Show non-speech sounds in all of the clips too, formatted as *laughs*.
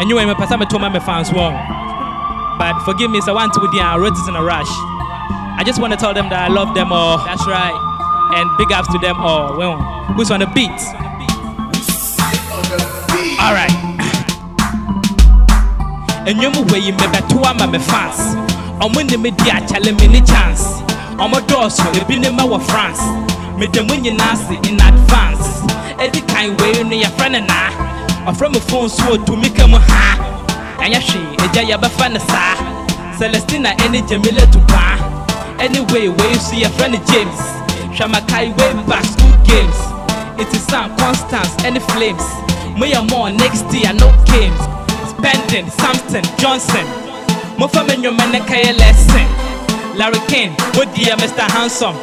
Anyway, my person told my fans wrong. But forgive me, so I want to be there. Uh, Roses in a rush. I just want to tell them that I love them all. That's right. And big ups to them all. Well, who's on the beat? All right. And you move you may two of my fans. I'm when the media challenge me chance. I'm a door so it be in my France. Me the you nasty in advance. Every kind way you your friend and I. I'm from a phone so to me come ha. And ya she, a jaya bafana sa. Celestina any Jamila to pa. Anyway, where you see your friend James. Shamakai way back school games. It is some constance, any flames. Me and more next year, no games. Spending something, Johnson. Mo fa me nyoma ne kaya lesson. Larry King, what dear Mr. Handsome.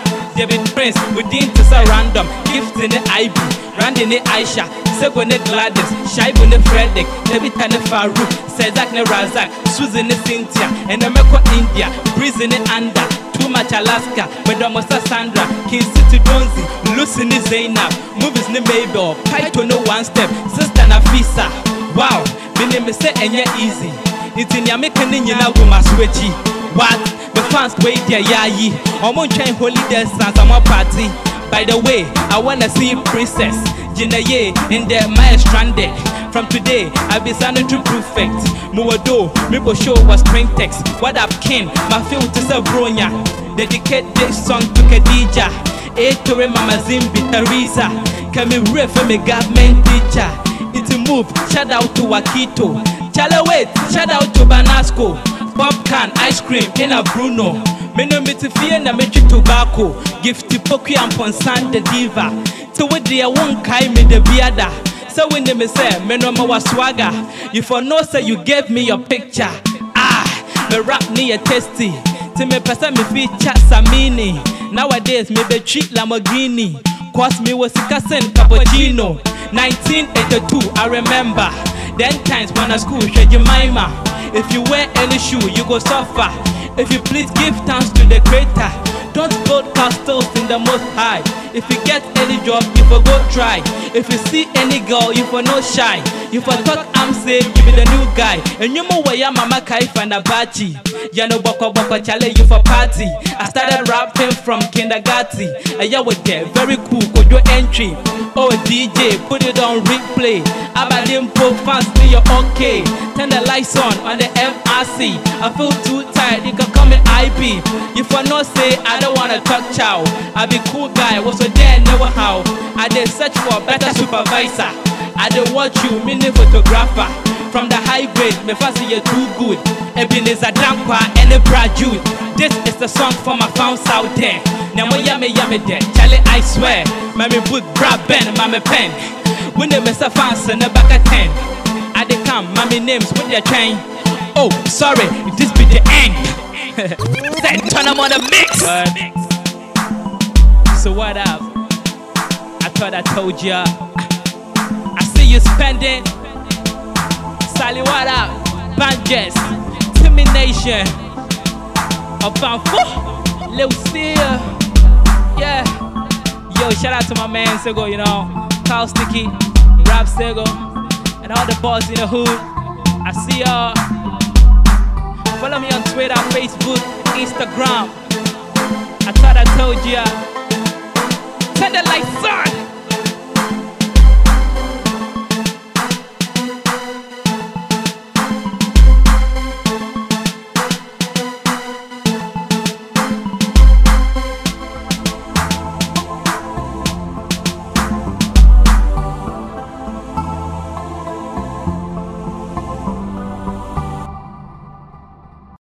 David Prince, within to say random. Gift in the IB, Randy ne Aisha. Sego ne Gladys, Shaibu ne Frederick, David ne Farouk, Sezak ne Razak, Susan ne Cynthia, and Ameko India, Breeze ne Anda, Too much Alaska, Medomosa Sandra, King City Donzi, Lucy ne Zainab, Movies ne Mabel, Kaito no one step, Sister Nafisa. Wow, me name is enye easy. It's in Yamika Nina Guma Switchy. What? Fans wait there, yayi. I'm on train holidays and some party. By the way, I wanna see Princess Jinaye in the my stranded. From today, I be sounding to perfect. Muwado, Mibo show was spring text. What up, King? My feel to say Bronya. Dedicate this song to Khadija. Etore Mama Zimbi Teresa. Can me riff me government teacher. It's a move. Shout out to Wakito. Chale wait. Shout out to Banasco. Popcorn, ice cream in a Bruno. Me no me to fear na me twi tobacco. Gifty poku and ponsan the diva. With the one kai me the biada. When they me say me no ma swagger. You for know say you gave me your picture. Ah, me rap ni a tasty. To me person me feature Samini. Nowadays me be treat Lamborghini. Cost me was Sikasen cappuccino. 1982, I remember. Then times when I school, Jemima. If you wear any shoe, you go suffer. If you please give thanks to the creator. Don't build castles in the most high. If you get any job, you for go try. If you see any girl, you for no shy. You for talk, I'm say you be the new guy. And you know where your mama kai fanabachi. Ya no boko boko chale you for party. I started rapping from kindergarten. And yeah, with there, very cool, could your entry. Oh DJ, put it on replay. Abadimpo fans me you're okay. Turn the lights on on the MRC. I feel too tired, you can call me IB. You for no say I don't wanna talk chow. I be cool guy, was so there never how. I did search for a better supervisor. I did watch you, mini photographer. From the high grade, me fancy you too good. Ebenezer Dankwa and a. This the song for my fans out there. Now mo yummy yummy there. Charlie, I swear. Mammy boot, bra ben, mammy pen. When they miss a fans in the back at 10. I they come, mommy names with their chain. Oh, sorry, this be the end. *laughs* then turn them on the mix. So what up? I thought I told ya. I see you spending. Sally, what up? Banjes, Timmy Nation. Abanfo, Lucia. Yeah. Yo, shout out to my man Sego, you know. Carl Sticky, Rob Sego, and all the boys in the hood. I see y'all. Follow me on Twitter, Facebook, Instagram. I thought I told ya. Turn the lights on.